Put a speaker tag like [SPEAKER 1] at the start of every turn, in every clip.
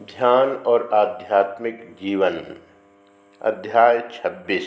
[SPEAKER 1] ध्यान और आध्यात्मिक जीवन, अध्याय 26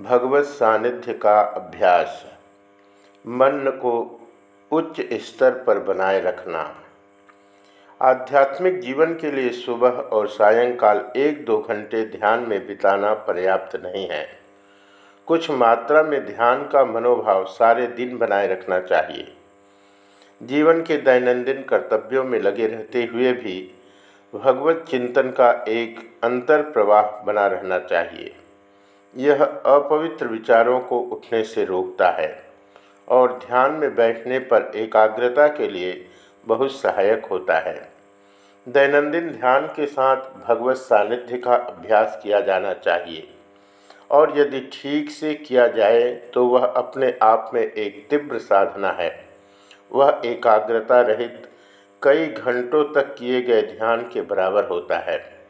[SPEAKER 1] भगवत सानिध्य का अभ्यास, मन को उच्च स्तर पर बनाए रखना। आध्यात्मिक जीवन के लिए सुबह और सायंकाल एक दो घंटे ध्यान में बिताना पर्याप्त नहीं है। कुछ मात्रा में ध्यान का मनोभाव सारे दिन बनाए रखना चाहिए। जीवन के दैनंदिन कर्तव्यों में लगे रहते हुए भी भगवत चिंतन का एक अंतर प्रवाह बना रहना चाहिए। यह अपवित्र विचारों को उठने से रोकता है और ध्यान में बैठने पर एकाग्रता के लिए बहुत सहायक होता है। दैनंदिन ध्यान के साथ भगवत सानिध्य का अभ्यास किया जाना चाहिए और यदि ठीक से किया जाए तो वह अपने आप में एक तीव्र साधना है। वह एकाग्रता रहित कई घंटों तक किए गए ध्यान के बराबर होता है।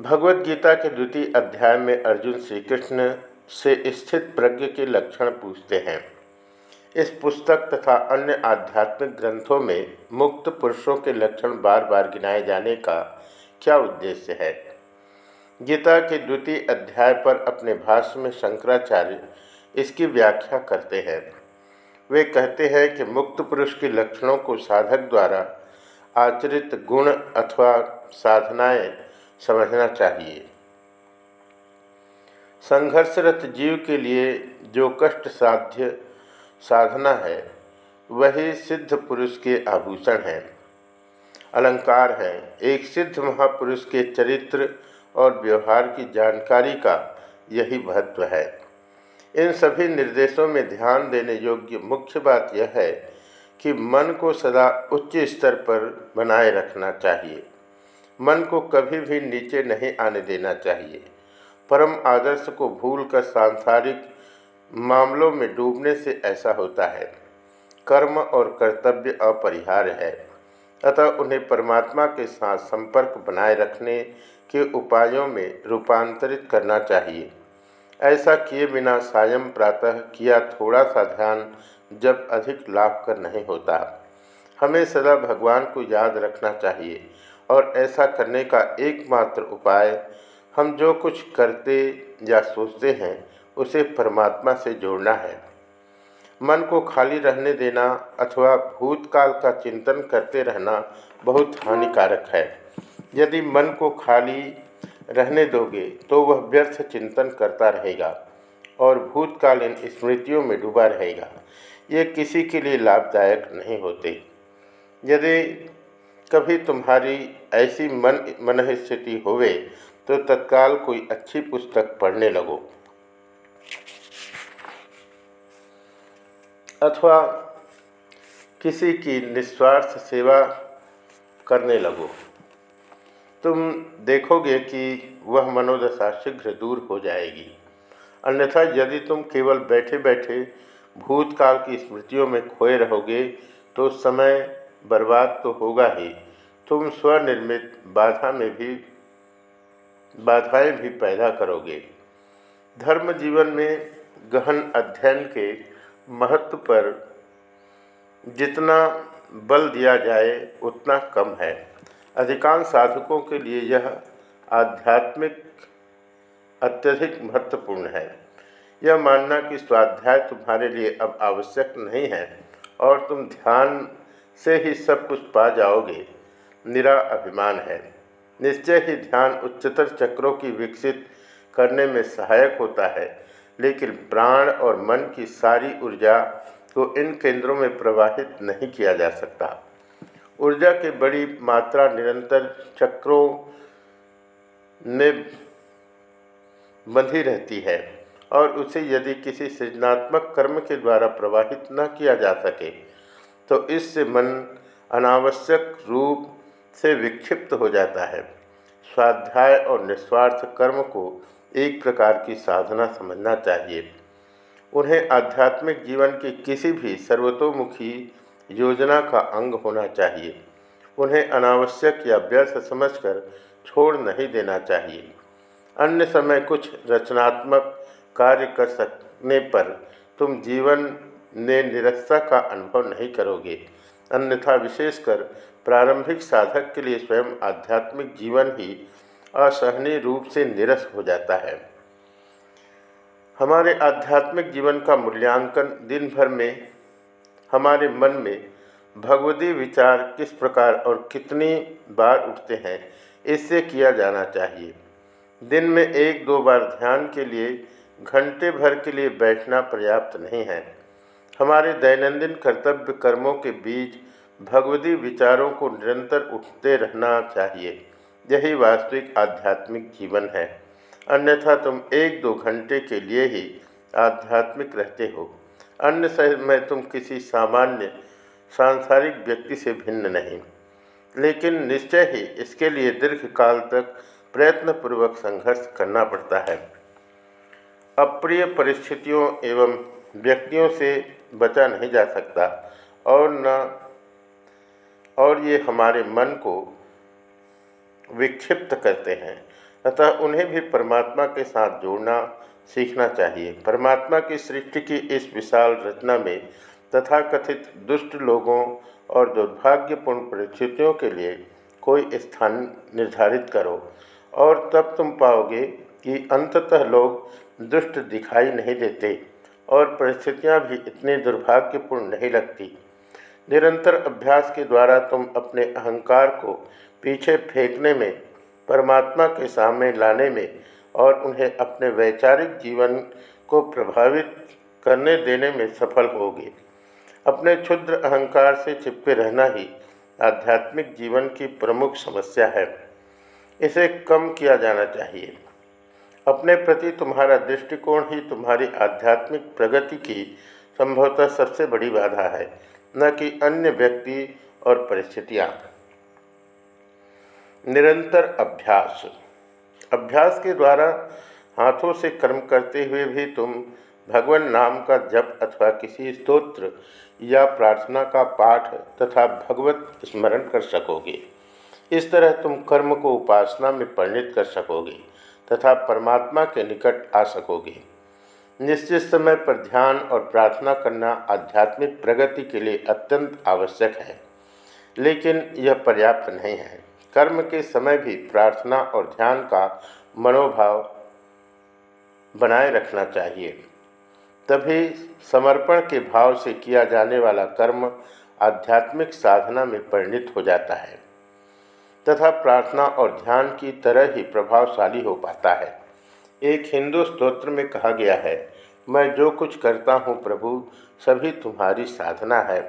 [SPEAKER 1] भगवत गीता के द्वितीय अध्याय में अर्जुन श्री कृष्ण से स्थित प्रज्ञ के लक्षण पूछते हैं। इस पुस्तक तथा अन्य आध्यात्मिक ग्रंथों में मुक्त पुरुषों के लक्षण बार बार गिनाए जाने का क्या उद्देश्य है? गीता के द्वितीय अध्याय पर अपने भाष्य में शंकराचार्य इसकी व्याख्या करते हैं। वे कहते हैं कि मुक्त पुरुष के लक्षणों को साधक द्वारा आचरित गुण अथवा साधनाएँ समझना चाहिए। संघर्षरत जीव के लिए जो कष्ट साध्य साधना है, वही सिद्ध पुरुष के आभूषण हैं, अलंकार हैं। एक सिद्ध महापुरुष के चरित्र और व्यवहार की जानकारी का यही महत्व है। इन सभी निर्देशों में ध्यान देने योग्य मुख्य बात यह है कि मन को सदा उच्च स्तर पर बनाए रखना चाहिए। मन को कभी भी नीचे नहीं आने देना चाहिए। परम आदर्श को भूलकर सांसारिक मामलों में डूबने से ऐसा होता है। कर्म और कर्तव्य अपरिहार्य है। अतः उन्हें परमात्मा के साथ संपर्क बनाए रखने के उपायों में रूपांतरित करना चाहिए। ऐसा किए बिना सायं प्रातः किया थोड़ा सा ध्यान जब अधिक लाभ कर नहीं होता। हमें सदा भगवान को याद रखना चाहिए और ऐसा करने का एकमात्र उपाय, हम जो कुछ करते या सोचते हैं, उसे परमात्मा से जोड़ना है। मन को खाली रहने देना अथवा भूतकाल का चिंतन करते रहना बहुत हानिकारक है। यदि मन को खाली रहने दोगे तो वह व्यर्थ चिंतन करता रहेगा और भूतकालीन स्मृतियों में डूबा रहेगा। ये किसी के लिए लाभदायक नहीं होते। यदि कभी तुम्हारी ऐसी मन मन स्थिति होवे तो तत्काल कोई अच्छी पुस्तक पढ़ने लगो। अथवा किसी की निस्वार्थ सेवा करने लगो। तुम देखोगे कि वह मनोदशा शीघ्र दूर हो जाएगी। अन्यथा यदि तुम केवल बैठे बैठे भूतकाल की स्मृतियों में खोए रहोगे तो समय बर्बाद तो होगा ही। तुम स्वनिर्मित बाधा में भी, बाधाएँ भी पैदा करोगे। धर्म जीवन में गहन अध्ययन के महत्व पर जितना बल दिया जाए, उतना कम है। अधिकांश साधकों के लिए यह आध्यात्मिक अत्यधिक महत्वपूर्ण है। यह मानना कि स्वाध्याय तुम्हारे लिए अब आवश्यक नहीं है और तुम ध्यान से ही सब कुछ पा जाओगे, निरा अभिमान है। निश्चय ही ध्यान उच्चतर चक्रों की विकसित करने में सहायक होता है, लेकिन प्राण और मन की सारी ऊर्जा को इन केंद्रों में प्रवाहित नहीं किया जा सकता। ऊर्जा की बड़ी मात्रा निरंतर चक्रों में बंधी रहती है और उसे यदि किसी सृजनात्मक कर्म के द्वारा प्रवाहित न किया जा सके तो इससे मन अनावश्यक रूप से विक्षिप्त हो जाता है। स्वाध्याय और निस्वार्थ कर्म को एक प्रकार की साधना समझना चाहिए। उन्हें आध्यात्मिक जीवन की किसी भी सर्वतोमुखी योजना का अंग होना चाहिए। उन्हें अनावश्यक या व्यर्थ समझकर छोड़ नहीं देना चाहिए। अन्य समय कुछ रचनात्मक कार्य कर सकने पर तुम जीवन ने निरस्ता का अनुभव नहीं करोगे। अन्यथा विशेषकर प्रारंभिक साधक के लिए स्वयं आध्यात्मिक जीवन ही असहनीय रूप से निरस हो जाता है। हमारे आध्यात्मिक जीवन का मूल्यांकन दिन भर में हमारे मन में भगवती विचार किस प्रकार और कितनी बार उठते हैं, इससे किया जाना चाहिए। दिन में एक दो बार ध्यान के लिए, घंटे भर के लिए बैठना पर्याप्त नहीं है। हमारे दैनंदिन कर्तव्य कर्मों के बीच भगवती विचारों को निरंतर उठते रहना चाहिए। यही वास्तविक आध्यात्मिक जीवन है। अन्यथा तुम एक दो घंटे के लिए ही आध्यात्मिक रहते हो। अन्य समय तुम किसी सामान्य, सांसारिक व्यक्ति से भिन्न नहीं। लेकिन निश्चय ही इसके लिए दीर्घ काल तक प्रयत्नपूर्वक संघर्ष करना पड़ता है। अप्रिय परिस्थितियों एवं व्यक्तियों से बचा नहीं जा सकता, और न, और ये हमारे मन को विक्षिप्त करते हैं। अतः उन्हें भी परमात्मा के साथ जोड़ना सीखना चाहिए। परमात्मा की सृष्टि की इस विशाल रचना में तथाकथित दुष्ट लोगों और दुर्भाग्यपूर्ण परिस्थितियों के लिए कोई स्थान निर्धारित करो और तब तुम पाओगे कि अंततः लोग दुष्ट दिखाई नहीं देते और परिस्थितियाँ भी इतनी दुर्भाग्यपूर्ण नहीं लगती। निरंतर अभ्यास के द्वारा तुम अपने अहंकार को पीछे फेंकने में, परमात्मा के सामने लाने में और उन्हें अपने वैचारिक जीवन को प्रभावित करने देने में सफल होगे। अपने क्षुद्र अहंकार से चिपके रहना ही आध्यात्मिक जीवन की प्रमुख समस्या है। इसे कम किया जाना चाहिए। अपने प्रति तुम्हारा दृष्टिकोण ही तुम्हारी आध्यात्मिक प्रगति की संभवतः सबसे बड़ी बाधा है, न कि अन्य व्यक्ति और परिस्थितियाँ। निरंतर अभ्यास। अभ्यास के द्वारा हाथों से कर्म करते हुए भी तुम भगवान नाम का जप अथवा किसी स्तोत्र या प्रार्थना का पाठ तथा भगवत स्मरण कर सकोगे। इस तरह तुम कर्म को उपासना में परिणित कर सकोगे तथा परमात्मा के निकट आ सकोगे। निश्चित समय पर ध्यान और प्रार्थना करना आध्यात्मिक प्रगति के लिए अत्यंत आवश्यक है, लेकिन यह पर्याप्त नहीं है। कर्म के समय भी प्रार्थना और ध्यान का मनोभाव बनाए रखना चाहिए। तभी समर्पण के भाव से किया जाने वाला कर्म आध्यात्मिक साधना में परिणित हो जाता है, तथा प्रार्थना और ध्यान की तरह ही प्रभावशाली हो पाता है। एक हिंदू स्तोत्र में कहा गया है, मैं जो कुछ करता हूँ प्रभु, सभी तुम्हारी साधना है।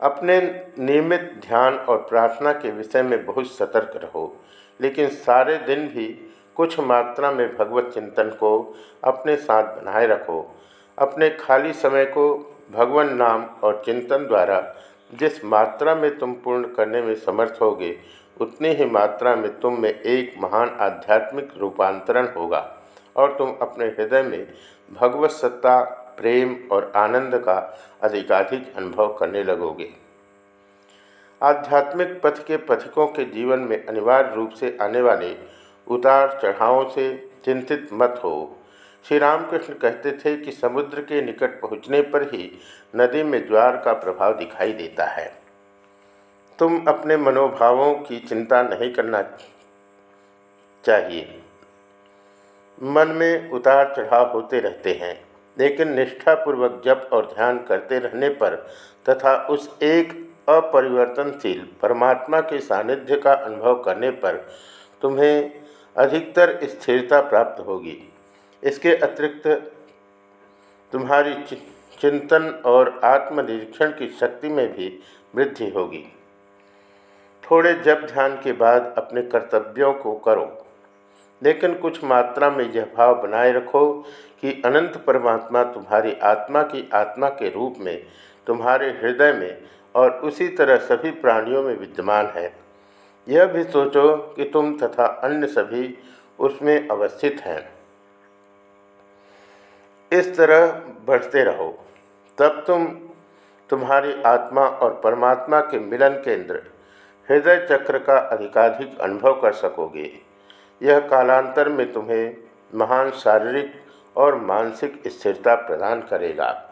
[SPEAKER 1] अपने नियमित ध्यान और प्रार्थना के विषय में बहुत सतर्क रहो। लेकिन सारे दिन भी कुछ मात्रा में भगवत चिंतन को अपने साथ बनाए रखो। अपने खाली समय को भगवान नाम और चिंतन द्वारा जिस मात्रा में तुम पूर्ण करने में समर्थ होगे, उतनी ही मात्रा में तुम में एक महान आध्यात्मिक रूपांतरण होगा और तुम अपने हृदय में भगवत सत्ता प्रेम और आनंद का अधिकाधिक अनुभव करने लगोगे। आध्यात्मिक पथ के पथिकों के जीवन में अनिवार्य रूप से आने वाले उतार चढ़ावों से चिंतित मत हो। श्री रामकृष्ण कहते थे कि समुद्र के निकट पहुँचने पर ही नदी में ज्वार का प्रभाव दिखाई देता है। तुम अपने मनोभावों की चिंता नहीं करना चाहिए। मन में उतार चढ़ाव होते रहते हैं। लेकिन निष्ठापूर्वक जप और ध्यान करते रहने पर तथा उस एक अपरिवर्तनशील परमात्मा के सानिध्य का अनुभव करने पर तुम्हें अधिकतर स्थिरता प्राप्त होगी। इसके अतिरिक्त तुम्हारी चिंतन और आत्मनिरीक्षण की शक्ति में भी वृद्धि होगी। थोड़े जप ध्यान के बाद अपने कर्तव्यों को करो। लेकिन कुछ मात्रा में यह भाव बनाए रखो कि अनंत परमात्मा तुम्हारी आत्मा की आत्मा के रूप में, तुम्हारे हृदय में और उसी तरह सभी प्राणियों में विद्यमान है। यह भी सोचो कि तुम तथा अन्य सभी उसमें अवस्थित हैं। इस तरह बढ़ते रहो। तब तुम तुम्हारी आत्मा और परमात्मा के मिलन केंद्र, हृदय चक्र का अधिकाधिक अनुभव कर सकोगे। यह कालांतर में तुम्हें महान शारीरिक और मानसिक स्थिरता प्रदान करेगा।